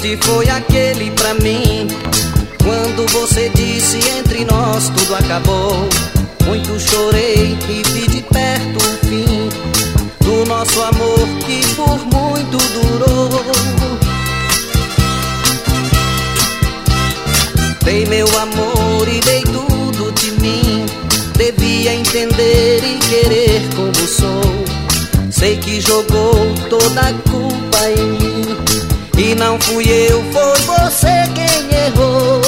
triste foi aquele pra mim. Quando você disse entre nós tudo acabou. Muito chorei e vi de perto o fim do nosso amor que por muito durou. Dei meu amor e dei tudo de mim. Devia entender e querer como sou. Sei que jogou toda a culpa em mim. E não fui eu, foi você quem errou.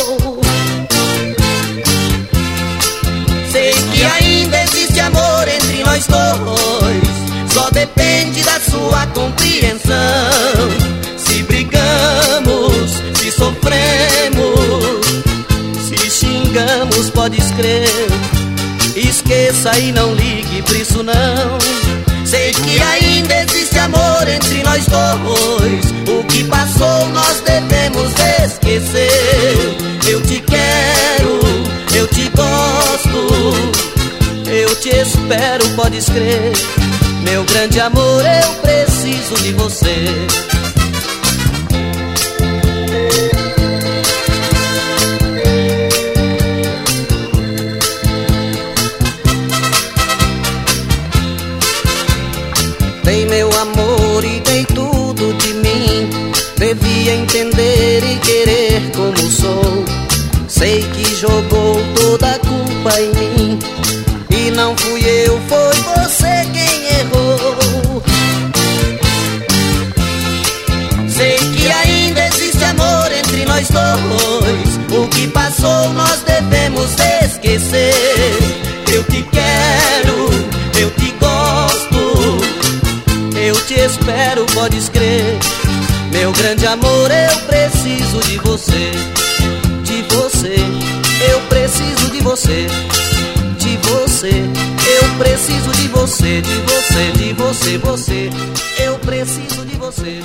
Sei que ainda existe amor entre nós dois. Só depende da sua compreensão. Se brigamos, se sofremos, se xingamos, pode escrever. Esqueça e não ligue por isso não. Sei que ainda existe amor entre nós dois. Devemos esquecer. Eu te quero, eu te gosto. Eu te espero, pode crer. Meu grande amor, eu preciso de você. Entender e querer como sou. Sei que jogou toda a culpa em mim. E não fui eu, foi você quem errou. Sei que ainda existe amor entre nós dois. O que passou nós devemos esquecer. Eu te quero, eu te gosto. Eu te espero, pode crer. Meu grande amor, eu preciso de você. De você, eu preciso de você. De você, eu preciso de você. De você, de você, você. Eu preciso de você.